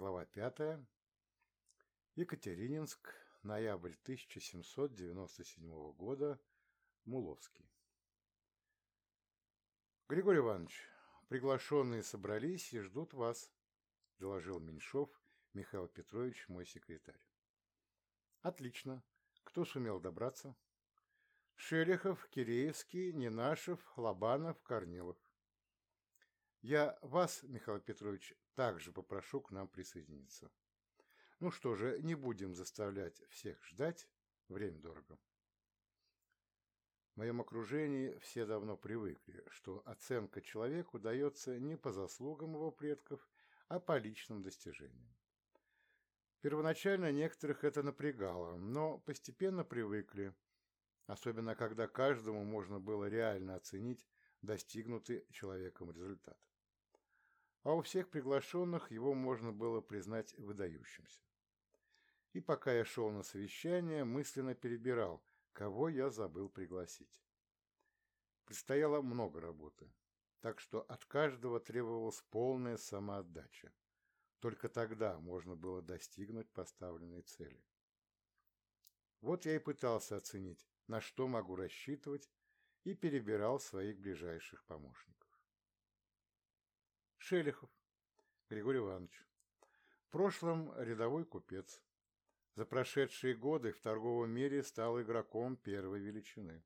Глава 5. Екатерининск. Ноябрь 1797 года. Муловский. Григорий Иванович, приглашенные собрались и ждут вас, доложил Меньшов Михаил Петрович, мой секретарь. Отлично. Кто сумел добраться? Шелехов, Киреевский, Ненашев, Лобанов, Корнилов. Я вас, Михаил Петрович, также попрошу к нам присоединиться. Ну что же, не будем заставлять всех ждать, время дорого. В моем окружении все давно привыкли, что оценка человеку дается не по заслугам его предков, а по личным достижениям. Первоначально некоторых это напрягало, но постепенно привыкли, особенно когда каждому можно было реально оценить достигнутый человеком результат а у всех приглашенных его можно было признать выдающимся. И пока я шел на совещание, мысленно перебирал, кого я забыл пригласить. Предстояло много работы, так что от каждого требовалась полная самоотдача. Только тогда можно было достигнуть поставленной цели. Вот я и пытался оценить, на что могу рассчитывать, и перебирал своих ближайших помощников. Шелехов Григорий Иванович. В прошлом рядовой купец. За прошедшие годы в торговом мире стал игроком первой величины.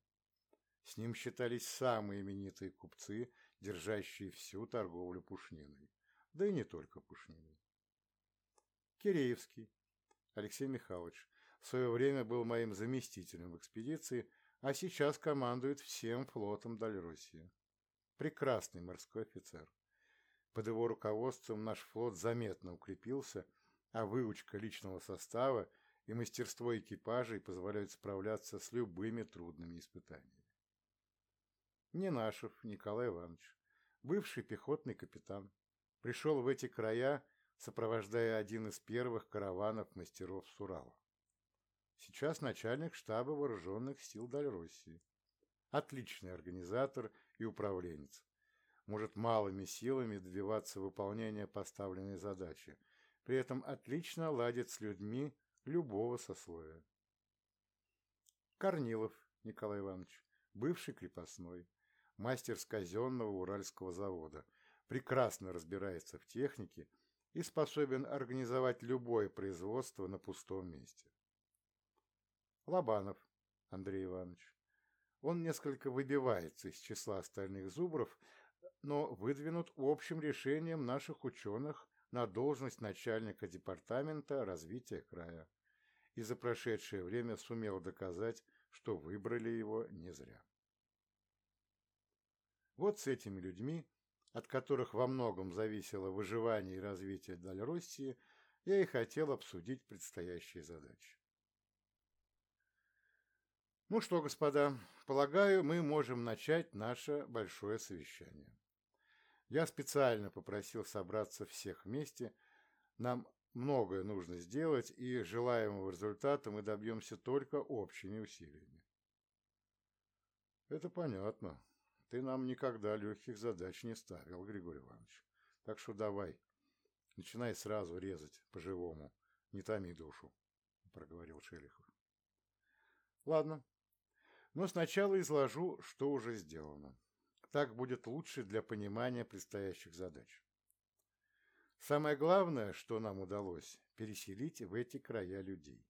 С ним считались самые именитые купцы, держащие всю торговлю пушниной. Да и не только пушниной. Киреевский Алексей Михайлович в свое время был моим заместителем в экспедиции, а сейчас командует всем флотом Дальроссии. Прекрасный морской офицер. Под его руководством наш флот заметно укрепился, а выучка личного состава и мастерство экипажей позволяют справляться с любыми трудными испытаниями. Ненашев Николай Иванович, бывший пехотный капитан, пришел в эти края, сопровождая один из первых караванов мастеров с Урала. Сейчас начальник штаба вооруженных сил Дальроссии. Отличный организатор и управленец может малыми силами добиваться выполнения поставленной задачи, при этом отлично ладит с людьми любого сословия. Корнилов Николай Иванович, бывший крепостной, мастер с казенного Уральского завода, прекрасно разбирается в технике и способен организовать любое производство на пустом месте. Лобанов Андрей Иванович. Он несколько выбивается из числа остальных зубров, но выдвинут общим решением наших ученых на должность начальника департамента развития края и за прошедшее время сумел доказать, что выбрали его не зря. Вот с этими людьми, от которых во многом зависело выживание и развитие Дальроссии, я и хотел обсудить предстоящие задачи. Ну что, господа, полагаю, мы можем начать наше большое совещание. Я специально попросил собраться всех вместе. Нам многое нужно сделать, и желаемого результата мы добьемся только общими усилиями. Это понятно. Ты нам никогда легких задач не ставил, Григорий Иванович. Так что давай, начинай сразу резать по-живому. Не томи душу, проговорил Шелихов. Ладно, но сначала изложу, что уже сделано. Так будет лучше для понимания предстоящих задач. Самое главное, что нам удалось, переселить в эти края людей.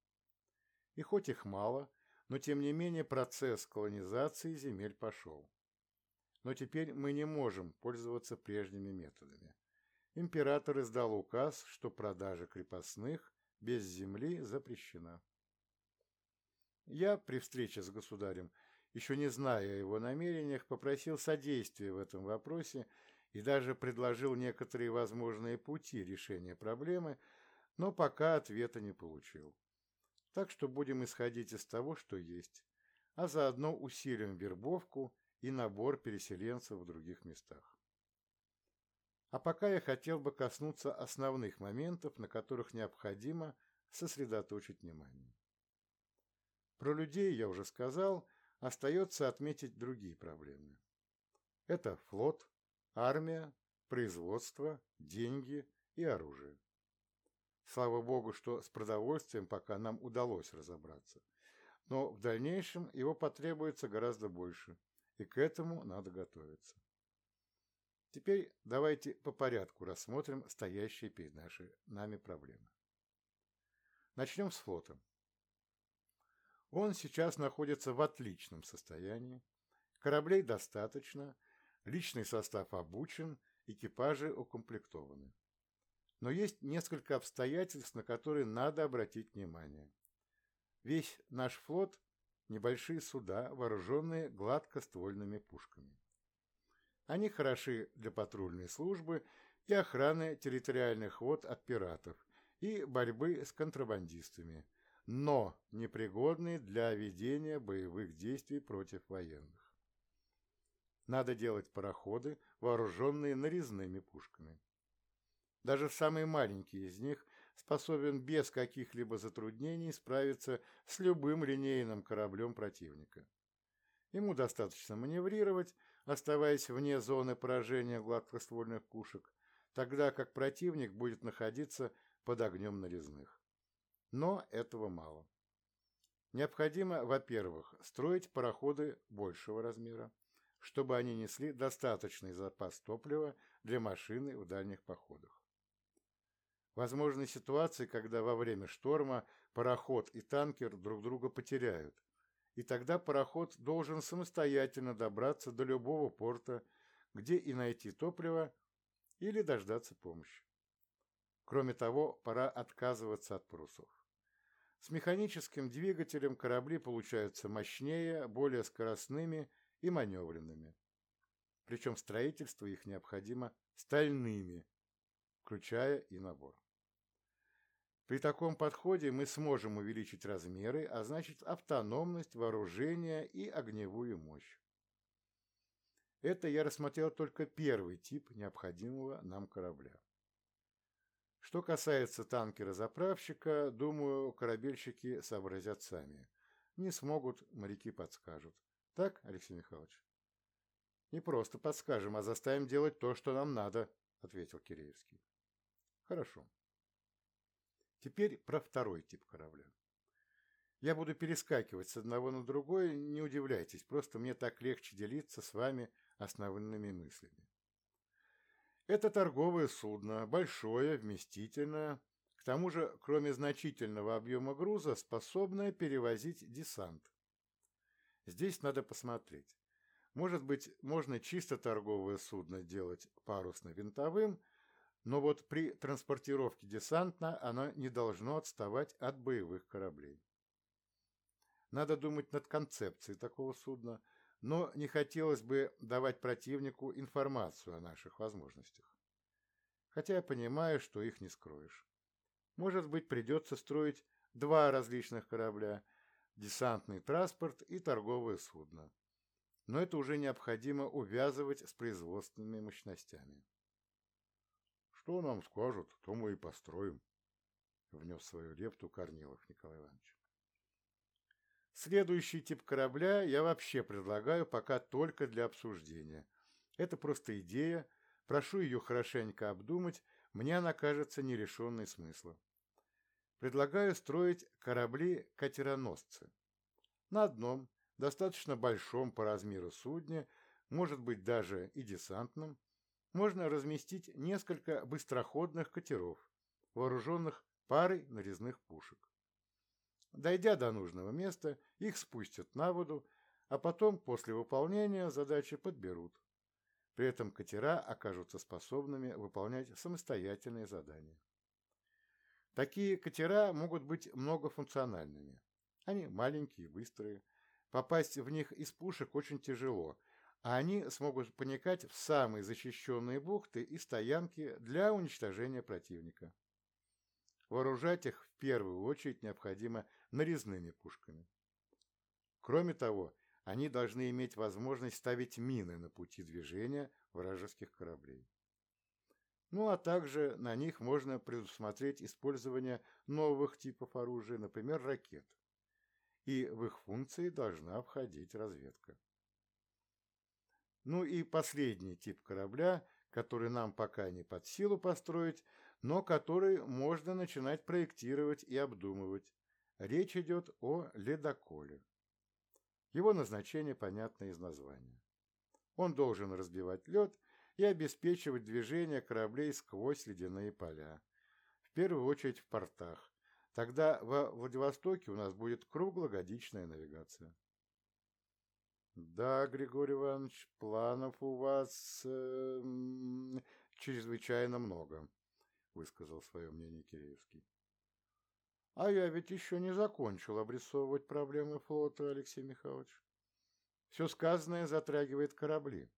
И хоть их мало, но тем не менее процесс колонизации земель пошел. Но теперь мы не можем пользоваться прежними методами. Император издал указ, что продажа крепостных без земли запрещена. Я при встрече с государем еще не зная о его намерениях, попросил содействия в этом вопросе и даже предложил некоторые возможные пути решения проблемы, но пока ответа не получил. Так что будем исходить из того, что есть, а заодно усилим вербовку и набор переселенцев в других местах. А пока я хотел бы коснуться основных моментов, на которых необходимо сосредоточить внимание. Про людей я уже сказал, остается отметить другие проблемы. Это флот, армия, производство, деньги и оружие. Слава богу, что с продовольствием пока нам удалось разобраться. Но в дальнейшем его потребуется гораздо больше, и к этому надо готовиться. Теперь давайте по порядку рассмотрим стоящие перед нашей, нами проблемы. Начнем с флота. Он сейчас находится в отличном состоянии, кораблей достаточно, личный состав обучен, экипажи укомплектованы. Но есть несколько обстоятельств, на которые надо обратить внимание. Весь наш флот – небольшие суда, вооруженные гладкоствольными пушками. Они хороши для патрульной службы и охраны территориальных вод от пиратов и борьбы с контрабандистами, но непригодны для ведения боевых действий против военных. Надо делать пароходы, вооруженные нарезными пушками. Даже самый маленький из них способен без каких-либо затруднений справиться с любым линейным кораблем противника. Ему достаточно маневрировать, оставаясь вне зоны поражения гладкоствольных пушек, тогда как противник будет находиться под огнем нарезных. Но этого мало. Необходимо, во-первых, строить пароходы большего размера, чтобы они несли достаточный запас топлива для машины в дальних походах. Возможны ситуации, когда во время шторма пароход и танкер друг друга потеряют, и тогда пароход должен самостоятельно добраться до любого порта, где и найти топливо или дождаться помощи. Кроме того, пора отказываться от парусов. С механическим двигателем корабли получаются мощнее, более скоростными и маневренными. Причем строительство их необходимо стальными, включая и набор. При таком подходе мы сможем увеличить размеры, а значит автономность вооружения и огневую мощь. Это я рассмотрел только первый тип необходимого нам корабля. Что касается танкера-заправщика, думаю, корабельщики сообразят сами. Не смогут, моряки подскажут. Так, Алексей Михайлович? Не просто подскажем, а заставим делать то, что нам надо, ответил Киреевский. Хорошо. Теперь про второй тип корабля. Я буду перескакивать с одного на другой, не удивляйтесь, просто мне так легче делиться с вами основными мыслями. Это торговое судно, большое, вместительное, к тому же, кроме значительного объема груза, способное перевозить десант. Здесь надо посмотреть. Может быть, можно чисто торговое судно делать парусно-винтовым, но вот при транспортировке десанта оно не должно отставать от боевых кораблей. Надо думать над концепцией такого судна, но не хотелось бы давать противнику информацию о наших возможностях. Хотя я понимаю, что их не скроешь. Может быть, придется строить два различных корабля – десантный транспорт и торговое судно. Но это уже необходимо увязывать с производственными мощностями. Что нам скажут, то мы и построим, — внес свою лепту Корнилов Николай Иванович. Следующий тип корабля я вообще предлагаю пока только для обсуждения. Это просто идея, прошу ее хорошенько обдумать, мне она кажется нерешенной смысла. Предлагаю строить корабли-катероносцы. На одном, достаточно большом по размеру судне, может быть даже и десантном, можно разместить несколько быстроходных катеров, вооруженных парой нарезных пушек. Дойдя до нужного места, их спустят на воду, а потом после выполнения задачи подберут. При этом катера окажутся способными выполнять самостоятельные задания. Такие катера могут быть многофункциональными. Они маленькие быстрые. Попасть в них из пушек очень тяжело – а они смогут проникать в самые защищенные бухты и стоянки для уничтожения противника. Вооружать их в первую очередь необходимо нарезными пушками. Кроме того, они должны иметь возможность ставить мины на пути движения вражеских кораблей. Ну а также на них можно предусмотреть использование новых типов оружия, например, ракет. И в их функции должна входить разведка. Ну и последний тип корабля, который нам пока не под силу построить, но который можно начинать проектировать и обдумывать. Речь идет о ледоколе. Его назначение понятно из названия. Он должен разбивать лед и обеспечивать движение кораблей сквозь ледяные поля. В первую очередь в портах. Тогда во Владивостоке у нас будет круглогодичная навигация. Да, Григорий Иванович, планов у вас э, чрезвычайно много, высказал свое мнение Киреевский. А я ведь еще не закончил обрисовывать проблемы флота, Алексей Михайлович. Все сказанное затрагивает корабли.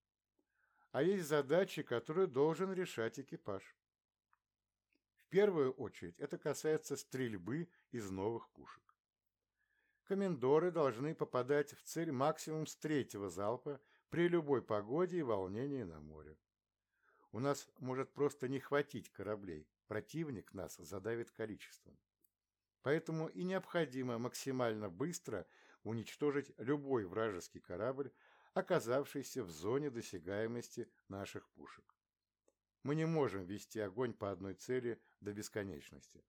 А есть задачи, которые должен решать экипаж. В первую очередь это касается стрельбы из новых пушек. Комендоры должны попадать в цель максимум с третьего залпа при любой погоде и волнении на море. У нас может просто не хватить кораблей, противник нас задавит количеством. Поэтому и необходимо максимально быстро уничтожить любой вражеский корабль, оказавшийся в зоне досягаемости наших пушек. Мы не можем вести огонь по одной цели до бесконечности.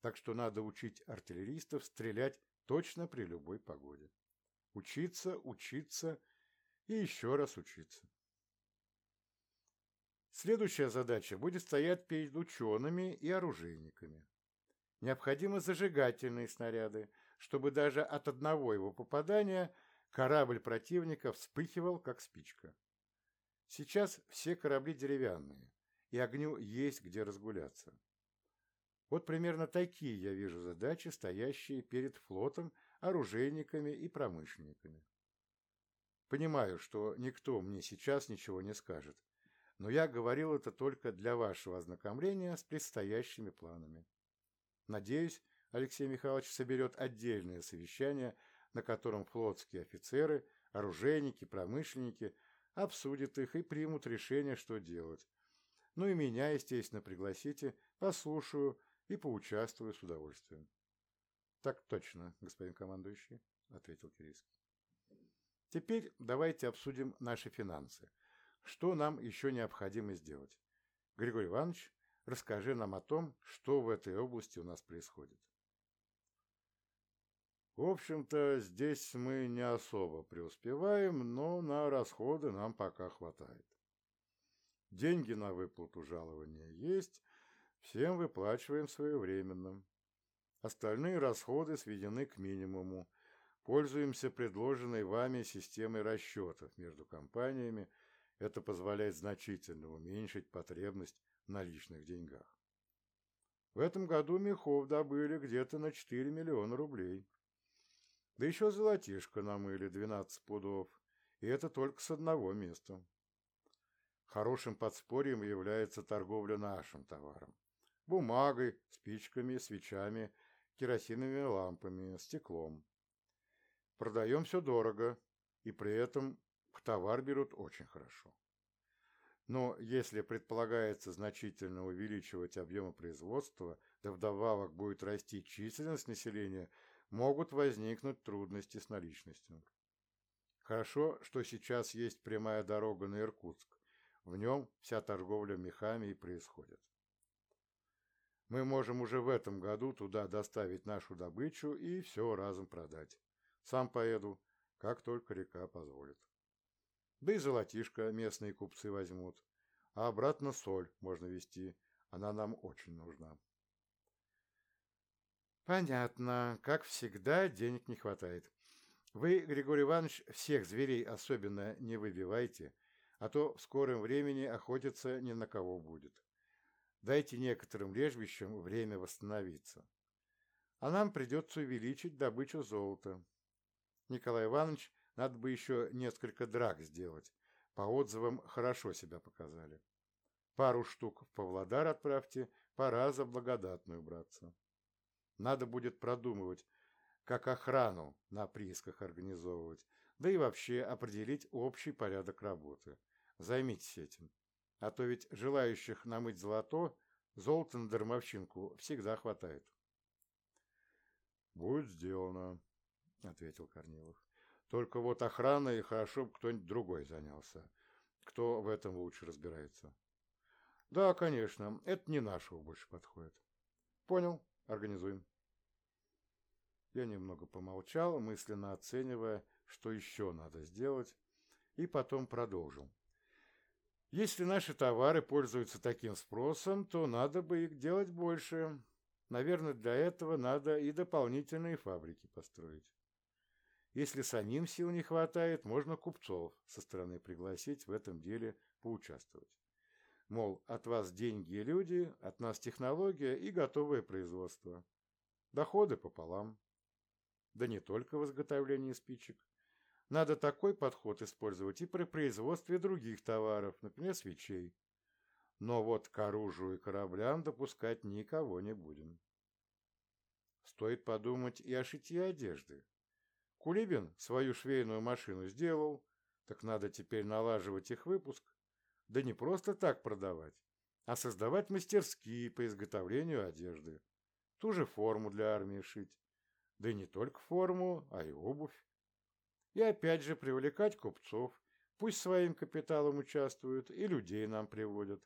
Так что надо учить артиллеристов стрелять точно при любой погоде. Учиться, учиться и еще раз учиться. Следующая задача будет стоять перед учеными и оружейниками. Необходимы зажигательные снаряды, чтобы даже от одного его попадания корабль противника вспыхивал, как спичка. Сейчас все корабли деревянные, и огню есть где разгуляться. Вот примерно такие я вижу задачи, стоящие перед флотом, оружейниками и промышленниками. Понимаю, что никто мне сейчас ничего не скажет, но я говорил это только для вашего ознакомления с предстоящими планами. Надеюсь, Алексей Михайлович соберет отдельное совещание, на котором флотские офицеры, оружейники, промышленники обсудят их и примут решение, что делать. Ну и меня, естественно, пригласите, послушаю и поучаствую с удовольствием. — Так точно, господин командующий, — ответил Кирийский. — Теперь давайте обсудим наши финансы. Что нам еще необходимо сделать? Григорий Иванович, Расскажи нам о том, что в этой области у нас происходит. В общем-то, здесь мы не особо преуспеваем, но на расходы нам пока хватает. Деньги на выплату жалования есть, всем выплачиваем своевременно. Остальные расходы сведены к минимуму. Пользуемся предложенной вами системой расчетов между компаниями. Это позволяет значительно уменьшить потребность наличных деньгах. В этом году мехов добыли где-то на 4 миллиона рублей. Да еще золотишко намыли 12 пудов, и это только с одного места. Хорошим подспорьем является торговля нашим товаром. Бумагой, спичками, свечами, керосиновыми лампами, стеклом. Продаем все дорого, и при этом товар берут очень хорошо. Но если предполагается значительно увеличивать объемы производства, да вдобавок будет расти численность населения, могут возникнуть трудности с наличностью. Хорошо, что сейчас есть прямая дорога на Иркутск. В нем вся торговля мехами и происходит. Мы можем уже в этом году туда доставить нашу добычу и все разом продать. Сам поеду, как только река позволит. Да и золотишко местные купцы возьмут. А обратно соль можно везти. Она нам очень нужна. Понятно. Как всегда, денег не хватает. Вы, Григорий Иванович, всех зверей особенно не выбивайте, а то в скором времени охотиться ни на кого будет. Дайте некоторым лежбищам время восстановиться. А нам придется увеличить добычу золота. Николай Иванович надо бы еще несколько драк сделать. По отзывам хорошо себя показали. Пару штук в Павлодар отправьте, пора за благодатную браться. Надо будет продумывать, как охрану на приисках организовывать, да и вообще определить общий порядок работы. Займитесь этим. А то ведь желающих намыть золото, золото на дармовщинку всегда хватает. — Будет сделано, — ответил Корнилов. Только вот охраной хорошо бы кто-нибудь другой занялся. Кто в этом лучше разбирается? Да, конечно, это не нашего больше подходит. Понял, организуем. Я немного помолчал, мысленно оценивая, что еще надо сделать, и потом продолжил. Если наши товары пользуются таким спросом, то надо бы их делать больше. Наверное, для этого надо и дополнительные фабрики построить. Если самим сил не хватает, можно купцов со стороны пригласить в этом деле поучаствовать. Мол, от вас деньги и люди, от нас технология и готовое производство. Доходы пополам. Да не только в изготовлении спичек. Надо такой подход использовать и при производстве других товаров, например, свечей. Но вот к оружию и кораблям допускать никого не будем. Стоит подумать и о шитье одежды. Кулибин свою швейную машину сделал, так надо теперь налаживать их выпуск. Да не просто так продавать, а создавать мастерские по изготовлению одежды. Ту же форму для армии шить. Да и не только форму, а и обувь. И опять же привлекать купцов, пусть своим капиталом участвуют и людей нам приводят.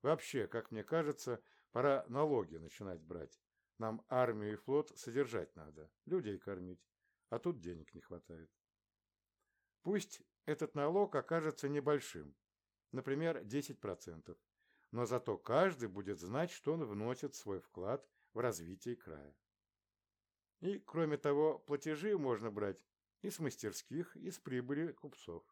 Вообще, как мне кажется, пора налоги начинать брать. Нам армию и флот содержать надо, людей кормить, а тут денег не хватает. Пусть этот налог окажется небольшим, например, 10%, но зато каждый будет знать, что он вносит свой вклад в развитие края. И, кроме того, платежи можно брать и с мастерских, и с прибыли купцов.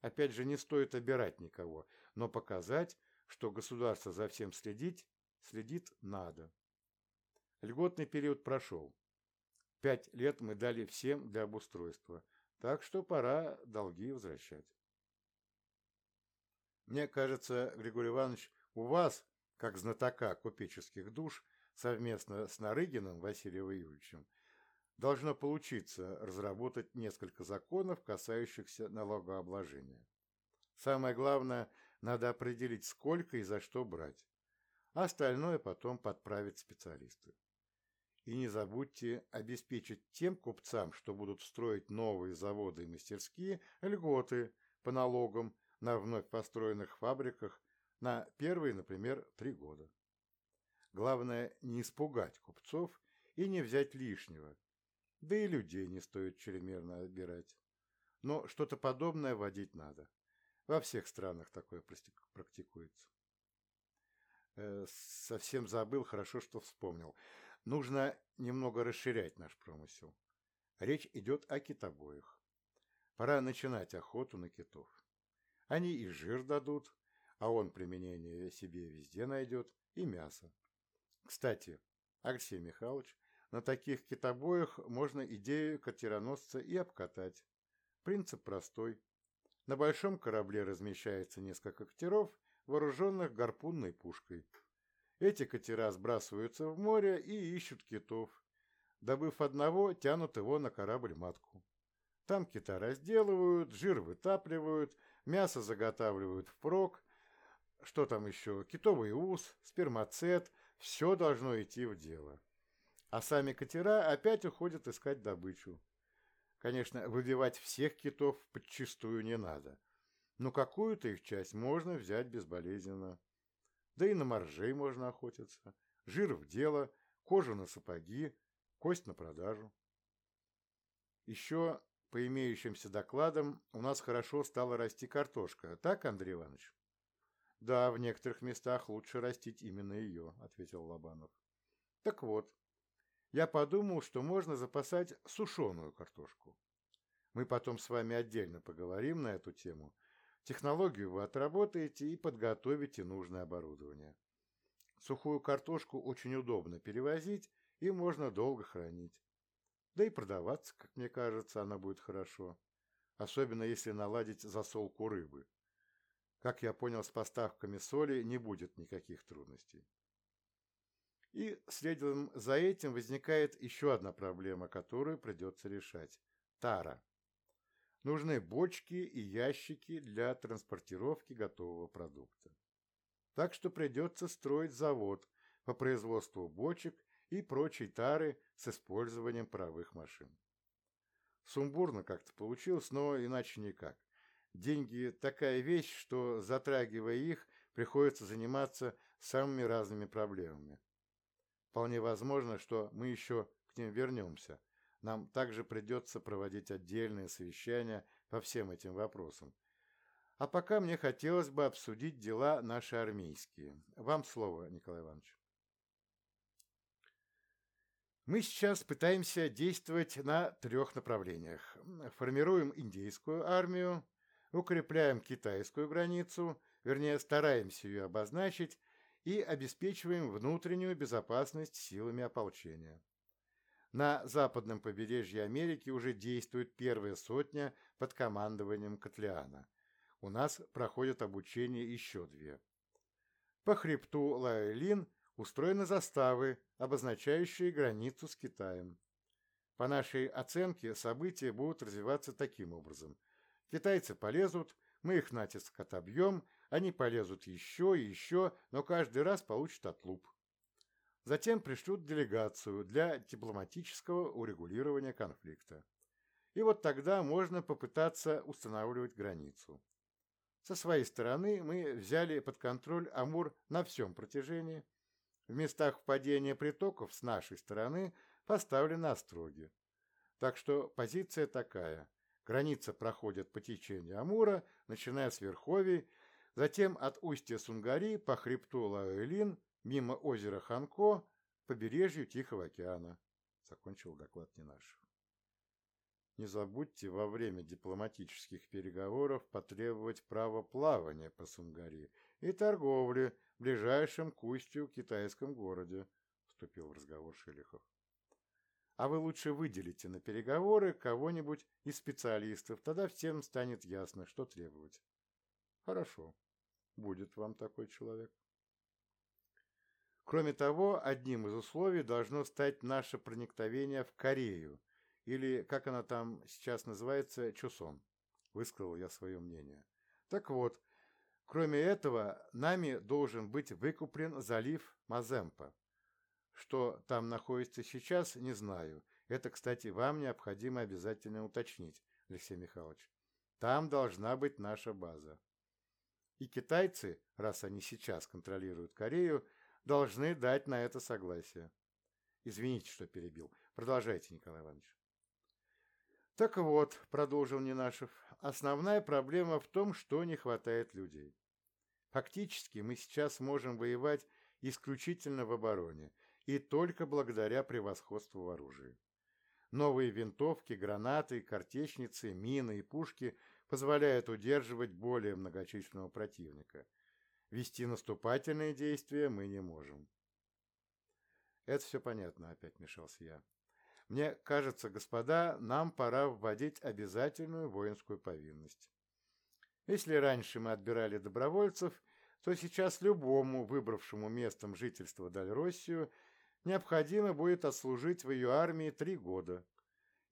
Опять же, не стоит обирать никого, но показать, что государство за всем следить, следит надо. Льготный период прошел. Пять лет мы дали всем для обустройства, так что пора долги возвращать. Мне кажется, Григорий Иванович, у вас, как знатока купеческих душ, совместно с Нарыгиным Василием Юрьевичем, должно получиться разработать несколько законов, касающихся налогообложения. Самое главное, надо определить, сколько и за что брать, а остальное потом подправить специалисты. И не забудьте обеспечить тем купцам, что будут строить новые заводы и мастерские, льготы по налогам на вновь построенных фабриках на первые, например, три года. Главное не испугать купцов и не взять лишнего, да и людей не стоит чрезмерно отбирать. Но что-то подобное вводить надо. Во всех странах такое практикуется. Э, совсем забыл, хорошо, что вспомнил. Нужно немного расширять наш промысел. Речь идет о китобоях. Пора начинать охоту на китов. Они и жир дадут, а он применение себе везде найдет, и мясо. Кстати, Алексей Михайлович, на таких китобоях можно идею катероносца и обкатать. Принцип простой. На большом корабле размещается несколько катеров, вооруженных гарпунной пушкой. Эти катера сбрасываются в море и ищут китов. Добыв одного, тянут его на корабль-матку. Там кита разделывают, жир вытапливают, мясо заготавливают впрок. Что там еще? Китовый ус, спермацет. Все должно идти в дело а сами катера опять уходят искать добычу. Конечно, выбивать всех китов подчистую не надо, но какую-то их часть можно взять безболезненно. Да и на моржей можно охотиться. Жир в дело, кожу на сапоги, кость на продажу. Еще, по имеющимся докладам, у нас хорошо стала расти картошка. Так, Андрей Иванович? Да, в некоторых местах лучше растить именно ее, ответил Лобанов. Так вот, я подумал, что можно запасать сушеную картошку. Мы потом с вами отдельно поговорим на эту тему. Технологию вы отработаете и подготовите нужное оборудование. Сухую картошку очень удобно перевозить и можно долго хранить. Да и продаваться, как мне кажется, она будет хорошо. Особенно если наладить засолку рыбы. Как я понял, с поставками соли не будет никаких трудностей. И следом за этим возникает еще одна проблема, которую придется решать – тара. Нужны бочки и ящики для транспортировки готового продукта. Так что придется строить завод по производству бочек и прочей тары с использованием паровых машин. Сумбурно как-то получилось, но иначе никак. Деньги – такая вещь, что, затрагивая их, приходится заниматься самыми разными проблемами. Вполне возможно, что мы еще к ним вернемся. Нам также придется проводить отдельные совещания по всем этим вопросам. А пока мне хотелось бы обсудить дела наши армейские. Вам слово, Николай Иванович. Мы сейчас пытаемся действовать на трех направлениях. Формируем индейскую армию, укрепляем китайскую границу, вернее, стараемся ее обозначить, и обеспечиваем внутреннюю безопасность силами ополчения. На западном побережье Америки уже действует первая сотня под командованием Котлеана. У нас проходят обучение еще две. По хребту Лайлин устроены заставы, обозначающие границу с Китаем. По нашей оценке, события будут развиваться таким образом. Китайцы полезут, мы их натиск отобьем, они полезут еще и еще, но каждый раз получат отлуп. Затем пришлют делегацию для дипломатического урегулирования конфликта. И вот тогда можно попытаться устанавливать границу. Со своей стороны мы взяли под контроль Амур на всем протяжении, в местах впадения притоков с нашей стороны поставлены остроги. Так что позиция такая. Граница проходит по течению Амура, начиная с Верховий, затем от устья Сунгари по хребту Лаэлин, мимо озера Ханко, побережью Тихого океана. Закончил доклад не наш. Не забудьте во время дипломатических переговоров потребовать право плавания по Сунгари и торговли в ближайшем к устью китайском городе, вступил в разговор Шелихов. А вы лучше выделите на переговоры кого-нибудь из специалистов, тогда всем станет ясно, что требовать. Хорошо, будет вам такой человек. Кроме того, одним из условий должно стать наше проникновение в Корею, или, как она там сейчас называется, Чусон. Высказал я свое мнение. Так вот, Кроме этого, нами должен быть выкуплен залив Маземпа. Что там находится сейчас, не знаю. Это, кстати, вам необходимо обязательно уточнить, Алексей Михайлович. Там должна быть наша база. И китайцы, раз они сейчас контролируют Корею, должны дать на это согласие. Извините, что перебил. Продолжайте, Николай Иванович. Так вот, продолжил Ненашев, основная проблема в том, что не хватает людей. Фактически мы сейчас можем воевать исключительно в обороне и только благодаря превосходству в оружии. Новые винтовки, гранаты, картечницы, мины и пушки позволяют удерживать более многочисленного противника. Вести наступательные действия мы не можем. Это все понятно, опять мешался я. Мне кажется, господа, нам пора вводить обязательную воинскую повинность. Если раньше мы отбирали добровольцев, то сейчас любому, выбравшему местом жительства Дальроссию, необходимо будет отслужить в ее армии три года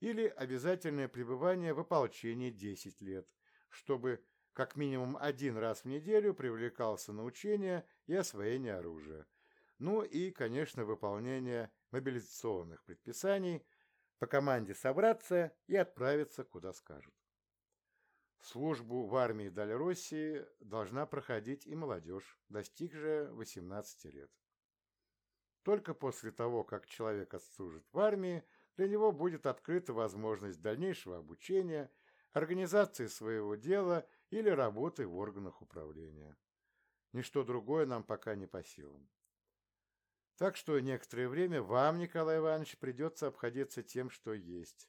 или обязательное пребывание в ополчении 10 лет, чтобы как минимум один раз в неделю привлекался на учения и освоение оружия. Ну и, конечно, выполнение мобилизационных предписаний, по команде собраться и отправиться, куда скажут. Службу в армии Дальроссии должна проходить и молодежь, достигшая 18 лет. Только после того, как человек отслужит в армии, для него будет открыта возможность дальнейшего обучения, организации своего дела или работы в органах управления. Ничто другое нам пока не по силам. Так что некоторое время вам, Николай Иванович, придется обходиться тем, что есть.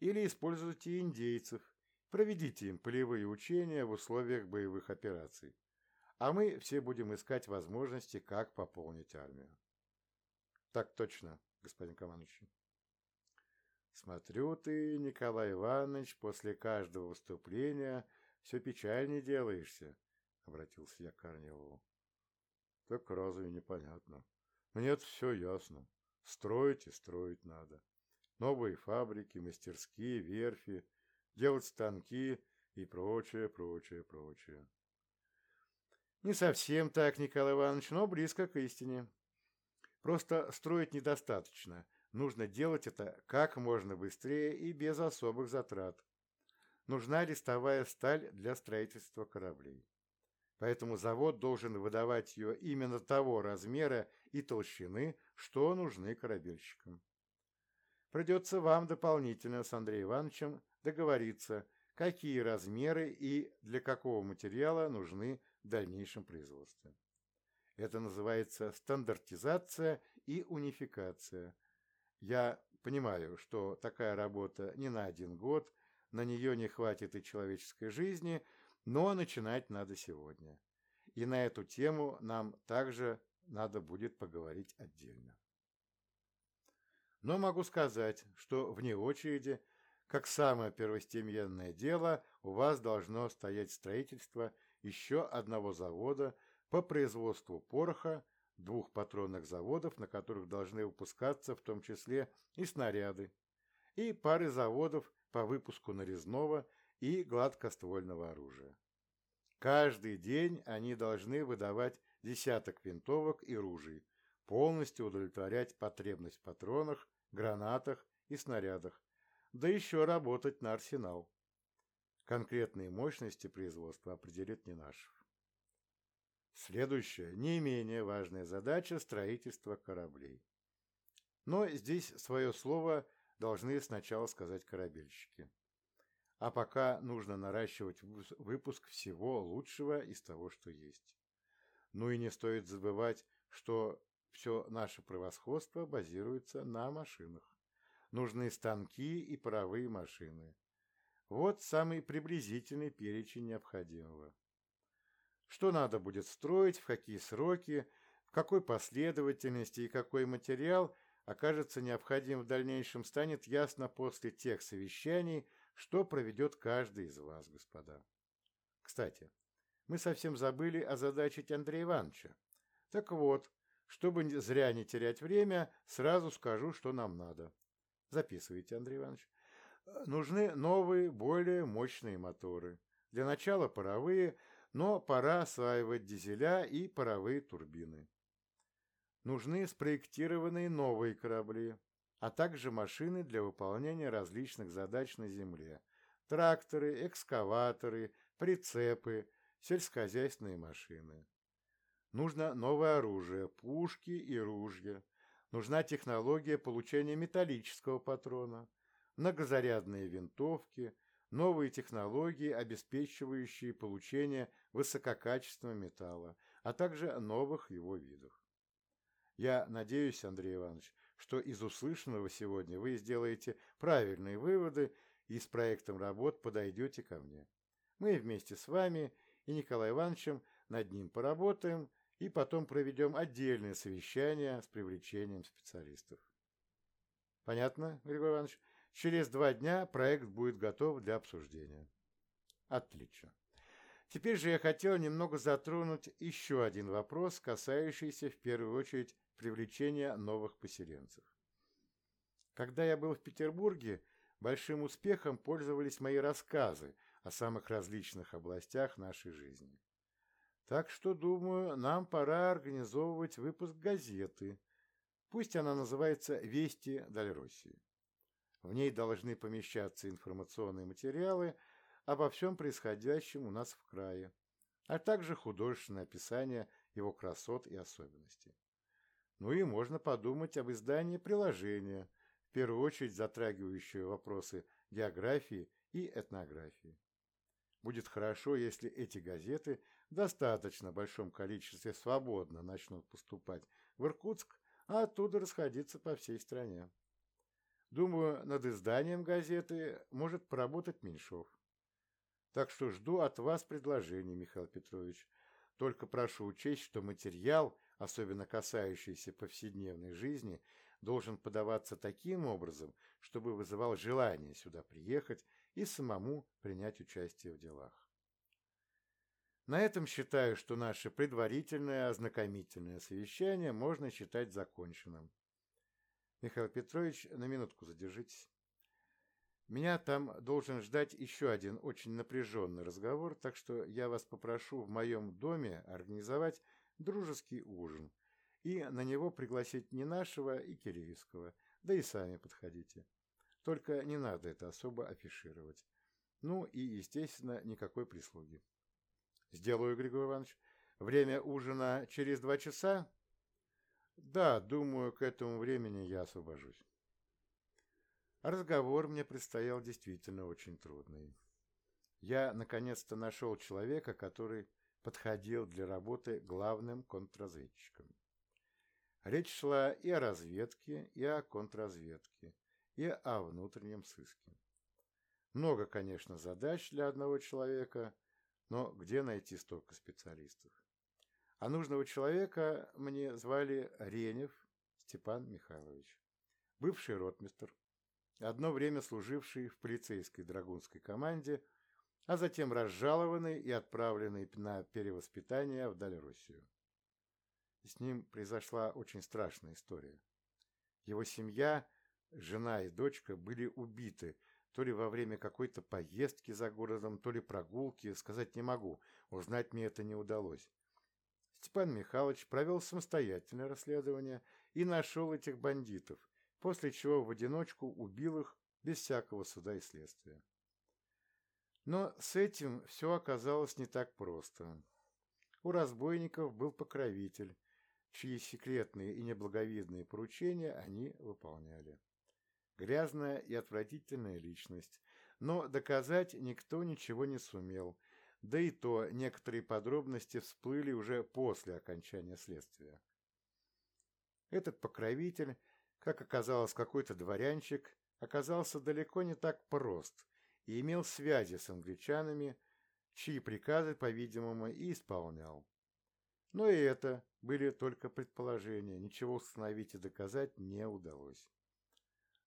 Или используйте индейцев, проведите им полевые учения в условиях боевых операций. А мы все будем искать возможности, как пополнить армию. Так точно, господин командующий. Смотрю ты, Николай Иванович, после каждого выступления все печальнее делаешься, обратился я к Корнилову. Так разве непонятно? Мне это все ясно. Строить и строить надо. Новые фабрики, мастерские, верфи, делать станки и прочее, прочее, прочее. Не совсем так, Николай Иванович, но близко к истине. Просто строить недостаточно. Нужно делать это как можно быстрее и без особых затрат. Нужна листовая сталь для строительства кораблей. Поэтому завод должен выдавать ее именно того размера и толщины, что нужны корабельщикам. Придется вам дополнительно с Андреем Ивановичем договориться, какие размеры и для какого материала нужны в дальнейшем производстве. Это называется стандартизация и унификация. Я понимаю, что такая работа не на один год, на нее не хватит и человеческой жизни, но начинать надо сегодня. И на эту тему нам также надо будет поговорить отдельно. Но могу сказать, что вне очереди, как самое первостепенное дело, у вас должно стоять строительство еще одного завода по производству пороха, двух патронных заводов, на которых должны выпускаться в том числе и снаряды, и пары заводов по выпуску нарезного и гладкоствольного оружия. Каждый день они должны выдавать десяток винтовок и ружей, полностью удовлетворять потребность в патронах, гранатах и снарядах, да еще работать на арсенал. Конкретные мощности производства определит не наш. Следующая, не менее важная задача – строительство кораблей. Но здесь свое слово должны сначала сказать корабельщики. А пока нужно наращивать выпуск всего лучшего из того, что есть. Ну и не стоит забывать, что все наше превосходство базируется на машинах. Нужны станки и паровые машины. Вот самый приблизительный перечень необходимого. Что надо будет строить, в какие сроки, в какой последовательности и какой материал окажется необходим в дальнейшем, станет ясно после тех совещаний, что проведет каждый из вас, господа. Кстати, мы совсем забыли озадачить Андрея Ивановича. Так вот, чтобы зря не терять время, сразу скажу, что нам надо. Записывайте, Андрей Иванович. Нужны новые, более мощные моторы. Для начала паровые, но пора осваивать дизеля и паровые турбины. Нужны спроектированные новые корабли, а также машины для выполнения различных задач на Земле. Тракторы, экскаваторы, прицепы, сельскохозяйственные машины. Нужно новое оружие, пушки и ружья. Нужна технология получения металлического патрона, многозарядные винтовки, новые технологии, обеспечивающие получение высококачественного металла, а также новых его видов. Я надеюсь, Андрей Иванович, что из услышанного сегодня вы сделаете правильные выводы и с проектом работ подойдете ко мне. Мы вместе с вами и Николаем Ивановичем над ним поработаем и потом проведем отдельное совещание с привлечением специалистов. Понятно, Григорий Иванович? Через два дня проект будет готов для обсуждения. Отлично. Теперь же я хотел немного затронуть еще один вопрос, касающийся в первую очередь привлечения новых поселенцев. Когда я был в Петербурге, большим успехом пользовались мои рассказы о самых различных областях нашей жизни. Так что, думаю, нам пора организовывать выпуск газеты. Пусть она называется «Вести Дальроссии». В ней должны помещаться информационные материалы обо всем происходящем у нас в крае, а также художественное описание его красот и особенностей. Ну и можно подумать об издании приложения, в первую очередь затрагивающего вопросы географии и этнографии. Будет хорошо, если эти газеты в достаточно большом количестве свободно начнут поступать в Иркутск, а оттуда расходиться по всей стране. Думаю, над изданием газеты может поработать Меньшов. Так что жду от вас предложений, Михаил Петрович. Только прошу учесть, что материал, особенно касающийся повседневной жизни, должен подаваться таким образом, чтобы вызывал желание сюда приехать и самому принять участие в делах. На этом считаю, что наше предварительное ознакомительное совещание можно считать законченным. Михаил Петрович, на минутку задержитесь. Меня там должен ждать еще один очень напряженный разговор, так что я вас попрошу в моем доме организовать дружеский ужин и на него пригласить не нашего и Киреевского, да и сами подходите. Только не надо это особо афишировать. Ну и, естественно, никакой прислуги. Сделаю, Григорий Иванович. Время ужина через два часа? Да, думаю, к этому времени я освобожусь. Разговор мне предстоял действительно очень трудный. Я наконец-то нашел человека, который подходил для работы главным контрразведчиком. Речь шла и о разведке, и о контрразведке, и о внутреннем сыске. Много, конечно, задач для одного человека, но где найти столько специалистов? А нужного человека мне звали Ренев Степан Михайлович, бывший ротмистр, одно время служивший в полицейской драгунской команде, а затем разжалованный и отправленный на перевоспитание в Дальроссию. С ним произошла очень страшная история. Его семья, жена и дочка были убиты то ли во время какой-то поездки за городом, то ли прогулки, сказать не могу, узнать мне это не удалось. Степан Михайлович провел самостоятельное расследование и нашел этих бандитов, после чего в одиночку убил их без всякого суда и следствия. Но с этим все оказалось не так просто. У разбойников был покровитель, чьи секретные и неблаговидные поручения они выполняли. Грязная и отвратительная личность, но доказать никто ничего не сумел, да и то некоторые подробности всплыли уже после окончания следствия. Этот покровитель, как оказалось какой-то дворянчик, оказался далеко не так прост и имел связи с англичанами, чьи приказы, по-видимому, и исполнял. Но и это были только предположения, ничего установить и доказать не удалось.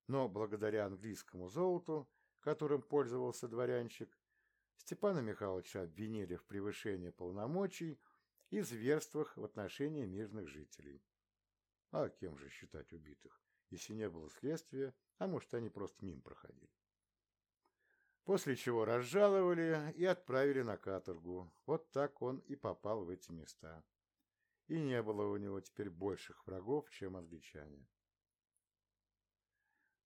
Но благодаря английскому золоту, которым пользовался дворянчик, Степана Михайловича обвинили в превышении полномочий и зверствах в отношении мирных жителей. А кем же считать убитых, если не было следствия, а может, они просто мимо проходили? После чего разжаловали и отправили на каторгу. Вот так он и попал в эти места. И не было у него теперь больших врагов, чем англичане.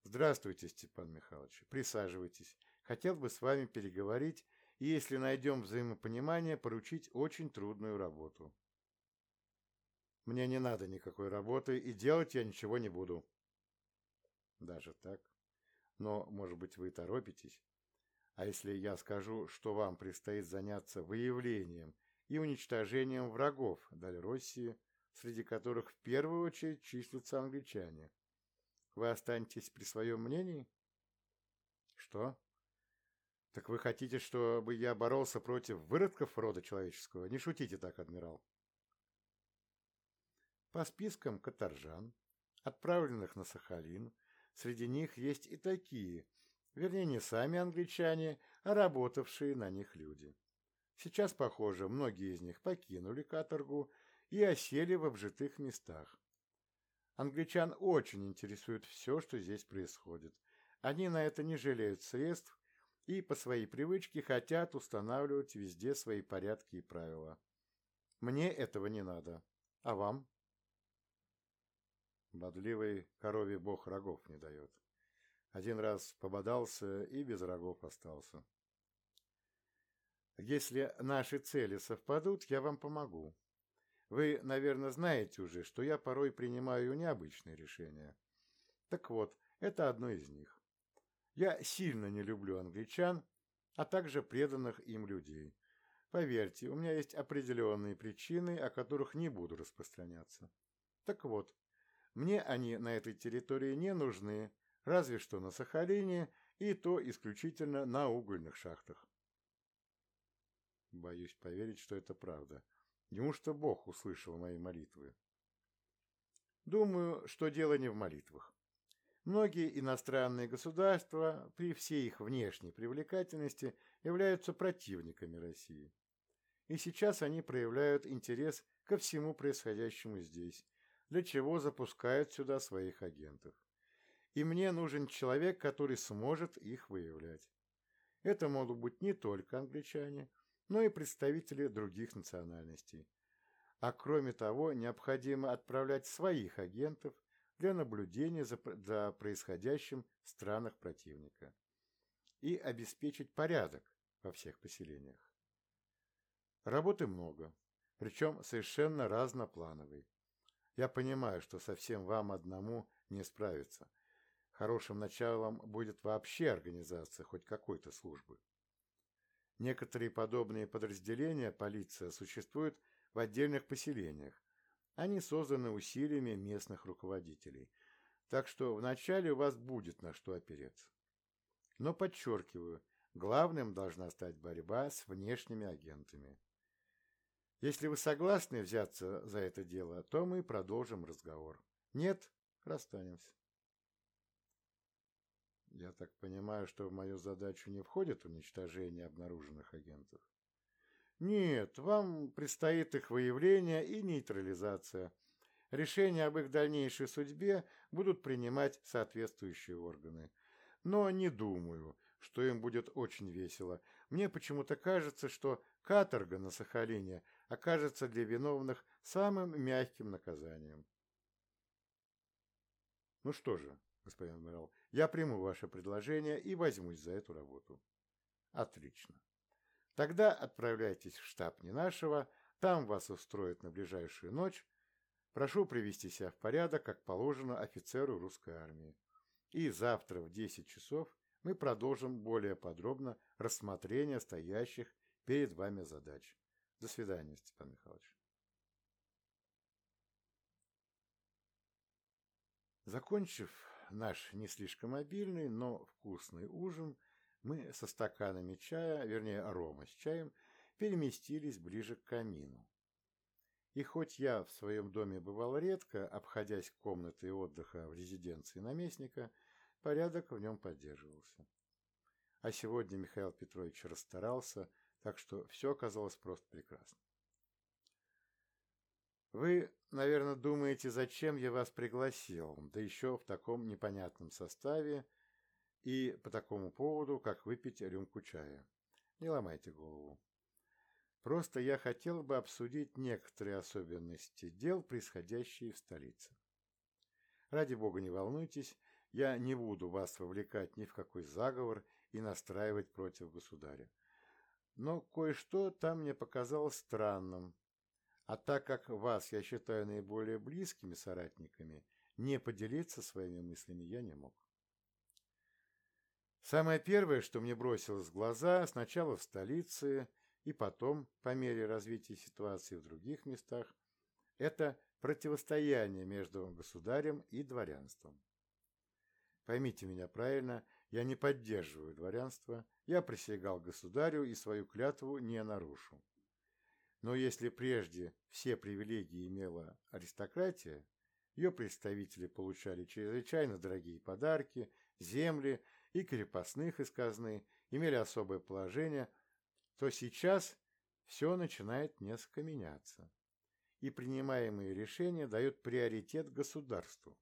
Здравствуйте, Степан Михайлович. Присаживайтесь. Хотел бы с вами переговорить и, если найдем взаимопонимание, поручить очень трудную работу. Мне не надо никакой работы, и делать я ничего не буду. Даже так? Но, может быть, вы торопитесь? А если я скажу, что вам предстоит заняться выявлением и уничтожением врагов Дальроссии, среди которых в первую очередь числятся англичане, вы останетесь при своем мнении? Что? Так вы хотите, чтобы я боролся против выродков рода человеческого? Не шутите так, адмирал. По спискам каторжан, отправленных на Сахалин, среди них есть и такие, вернее, не сами англичане, а работавшие на них люди. Сейчас, похоже, многие из них покинули каторгу и осели в обжитых местах. Англичан очень интересует все, что здесь происходит. Они на это не жалеют средств и по своей привычке хотят устанавливать везде свои порядки и правила. Мне этого не надо. А вам? Бодливый корове бог рогов не дает. Один раз пободался и без рогов остался. Если наши цели совпадут, я вам помогу. Вы, наверное, знаете уже, что я порой принимаю необычные решения. Так вот, это одно из них. Я сильно не люблю англичан, а также преданных им людей. Поверьте, у меня есть определенные причины, о которых не буду распространяться. Так вот, мне они на этой территории не нужны, разве что на Сахалине, и то исключительно на угольных шахтах. Боюсь поверить, что это правда. Неужто Бог услышал мои молитвы? Думаю, что дело не в молитвах. Многие иностранные государства при всей их внешней привлекательности являются противниками России. И сейчас они проявляют интерес ко всему происходящему здесь, для чего запускают сюда своих агентов. И мне нужен человек, который сможет их выявлять. Это могут быть не только англичане, но и представители других национальностей. А кроме того, необходимо отправлять своих агентов для наблюдения за, за происходящим в странах противника и обеспечить порядок во всех поселениях. Работы много, причем совершенно разноплановой. Я понимаю, что совсем вам одному не справиться. Хорошим началом будет вообще организация хоть какой-то службы. Некоторые подобные подразделения полиция существуют в отдельных поселениях. Они созданы усилиями местных руководителей. Так что вначале у вас будет на что опереться. Но подчеркиваю, главным должна стать борьба с внешними агентами. Если вы согласны взяться за это дело, то мы продолжим разговор. Нет, расстанемся. Я так понимаю, что в мою задачу не входит уничтожение обнаруженных агентов? Нет, вам предстоит их выявление и нейтрализация. Решения об их дальнейшей судьбе будут принимать соответствующие органы. Но не думаю, что им будет очень весело. Мне почему-то кажется, что каторга на Сахалине окажется для виновных самым мягким наказанием. Ну что же, господин адмирал, я приму ваше предложение и возьмусь за эту работу. Отлично. Тогда отправляйтесь в штаб не нашего, там вас устроят на ближайшую ночь. Прошу привести себя в порядок, как положено офицеру русской армии. И завтра в 10 часов мы продолжим более подробно рассмотрение стоящих перед вами задач. До свидания, Степан Михайлович. Закончив наш не слишком обильный, но вкусный ужин, мы со стаканами чая, вернее, арома с чаем, переместились ближе к камину. И хоть я в своем доме бывал редко, обходясь комнатой отдыха в резиденции наместника, порядок в нем поддерживался. А сегодня Михаил Петрович расстарался, так что все оказалось просто прекрасно. Вы, наверное, думаете, зачем я вас пригласил, да еще в таком непонятном составе и по такому поводу, как выпить рюмку чая. Не ломайте голову. Просто я хотел бы обсудить некоторые особенности дел, происходящие в столице. Ради бога, не волнуйтесь, я не буду вас вовлекать ни в какой заговор и настраивать против государя. Но кое-что там мне показалось странным, а так как вас я считаю наиболее близкими соратниками, не поделиться своими мыслями я не мог. Самое первое, что мне бросилось в глаза, сначала в столице и потом, по мере развития ситуации в других местах, это противостояние между государем и дворянством. Поймите меня правильно, я не поддерживаю дворянство, я присягал государю и свою клятву не нарушу. Но если прежде все привилегии имела аристократия, ее представители получали чрезвычайно дорогие подарки, земли и крепостных из казны, имели особое положение, то сейчас все начинает несколько меняться, и принимаемые решения дают приоритет государству.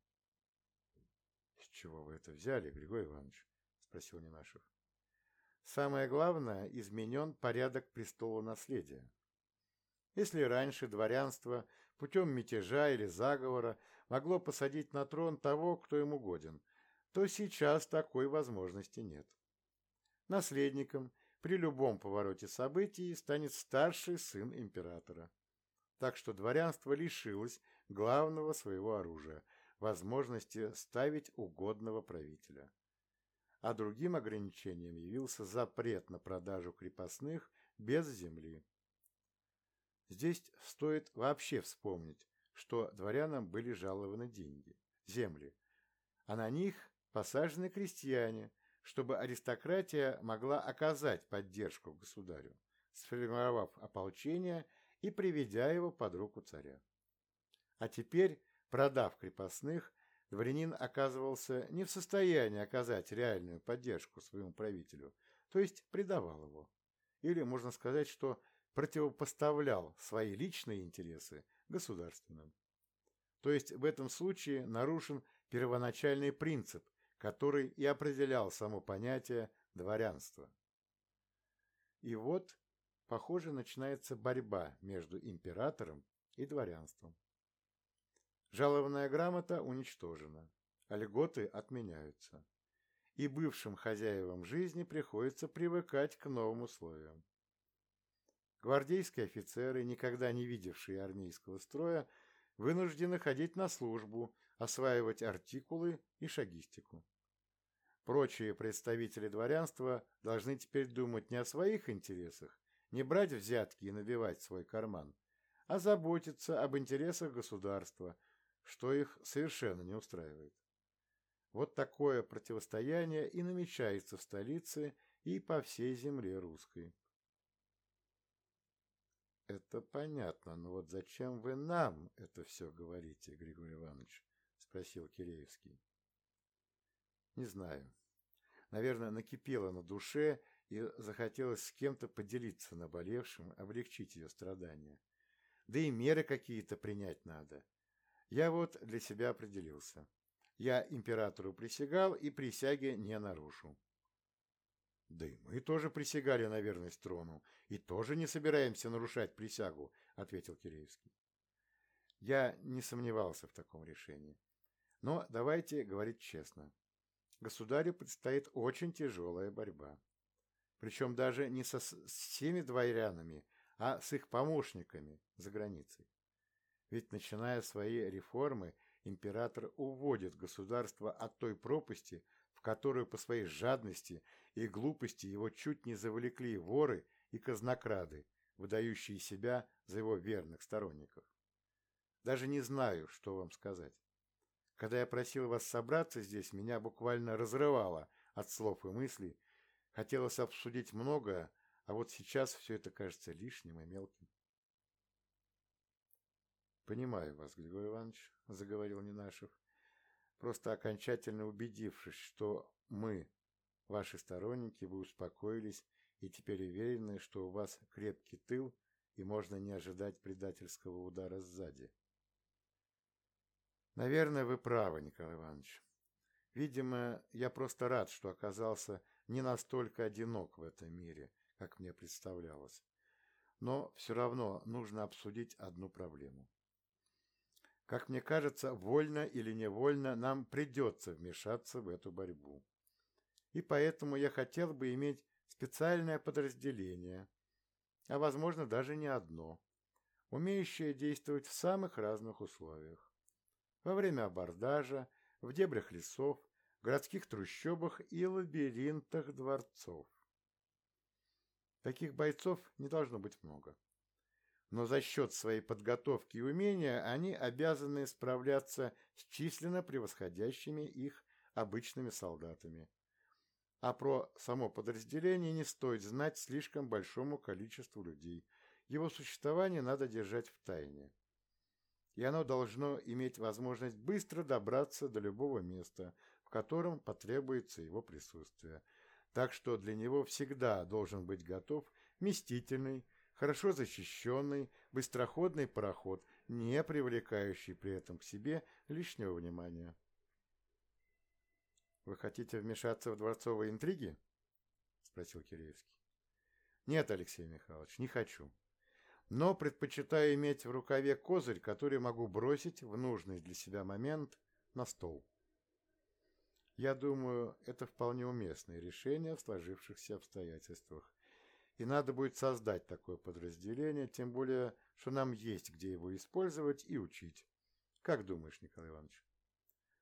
— С чего вы это взяли, Григорий Иванович? — спросил Ненашев. — Самое главное, изменен порядок престола наследия. Если раньше дворянство путем мятежа или заговора могло посадить на трон того, кто ему годен, то сейчас такой возможности нет. Наследником при любом повороте событий станет старший сын императора. Так что дворянство лишилось главного своего оружия – возможности ставить угодного правителя. А другим ограничением явился запрет на продажу крепостных без земли. Здесь стоит вообще вспомнить, что дворянам были жалованы деньги, земли, а на них посажены крестьяне, чтобы аристократия могла оказать поддержку государю, сформировав ополчение и приведя его под руку царя. А теперь, продав крепостных, дворянин оказывался не в состоянии оказать реальную поддержку своему правителю, то есть предавал его. Или можно сказать, что противопоставлял свои личные интересы государственным. То есть в этом случае нарушен первоначальный принцип, который и определял само понятие дворянства. И вот, похоже, начинается борьба между императором и дворянством. Жалованная грамота уничтожена, а льготы отменяются. И бывшим хозяевам жизни приходится привыкать к новым условиям. Гвардейские офицеры, никогда не видевшие армейского строя, вынуждены ходить на службу, осваивать артикулы и шагистику. Прочие представители дворянства должны теперь думать не о своих интересах, не брать взятки и набивать свой карман, а заботиться об интересах государства, что их совершенно не устраивает. Вот такое противостояние и намечается в столице и по всей земле русской. Это понятно, но вот зачем вы нам это все говорите, Григорий Иванович? Спросил Киреевский. Не знаю. Наверное, накипело на душе и захотелось с кем-то поделиться наболевшим, облегчить ее страдания. Да и меры какие-то принять надо. Я вот для себя определился. Я императору присягал и присяги не нарушу. Да и мы тоже присягали на верность трону и тоже не собираемся нарушать присягу, ответил Киреевский. Я не сомневался в таком решении. Но давайте говорить честно. Государю предстоит очень тяжелая борьба. Причем даже не со всеми дворянами, а с их помощниками за границей. Ведь, начиная свои реформы, император уводит государство от той пропасти, в которую по своей жадности и глупости его чуть не завлекли воры и казнокрады, выдающие себя за его верных сторонников. Даже не знаю, что вам сказать. Когда я просил вас собраться здесь, меня буквально разрывало от слов и мыслей. Хотелось обсудить многое, а вот сейчас все это кажется лишним и мелким. «Понимаю вас, Григорий Иванович», — заговорил Нинашев просто окончательно убедившись, что мы, ваши сторонники, вы успокоились и теперь уверены, что у вас крепкий тыл и можно не ожидать предательского удара сзади. Наверное, вы правы, Николай Иванович. Видимо, я просто рад, что оказался не настолько одинок в этом мире, как мне представлялось. Но все равно нужно обсудить одну проблему. Как мне кажется, вольно или невольно нам придется вмешаться в эту борьбу. И поэтому я хотел бы иметь специальное подразделение, а возможно даже не одно, умеющее действовать в самых разных условиях. Во время абордажа, в дебрях лесов, городских трущобах и лабиринтах дворцов. Таких бойцов не должно быть много но за счет своей подготовки и умения они обязаны справляться с численно превосходящими их обычными солдатами. А про само подразделение не стоит знать слишком большому количеству людей. Его существование надо держать в тайне. И оно должно иметь возможность быстро добраться до любого места, в котором потребуется его присутствие. Так что для него всегда должен быть готов вместительный, хорошо защищенный, быстроходный пароход, не привлекающий при этом к себе лишнего внимания. «Вы хотите вмешаться в дворцовые интриги?» – спросил Киреевский. «Нет, Алексей Михайлович, не хочу. Но предпочитаю иметь в рукаве козырь, который могу бросить в нужный для себя момент на стол. Я думаю, это вполне уместное решение в сложившихся обстоятельствах, и надо будет создать такое подразделение, тем более, что нам есть где его использовать и учить. Как думаешь, Николай Иванович?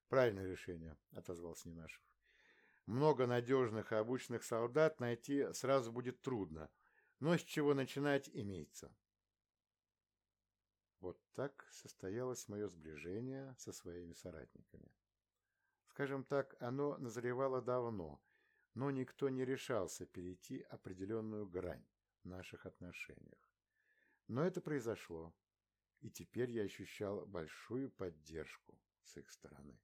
Правильное решение, отозвался Нинашев. Много надежных и обученных солдат найти сразу будет трудно, но с чего начинать имеется. Вот так состоялось мое сближение со своими соратниками. Скажем так, оно назревало давно, но никто не решался перейти определенную грань в наших отношениях. Но это произошло, и теперь я ощущал большую поддержку с их стороны.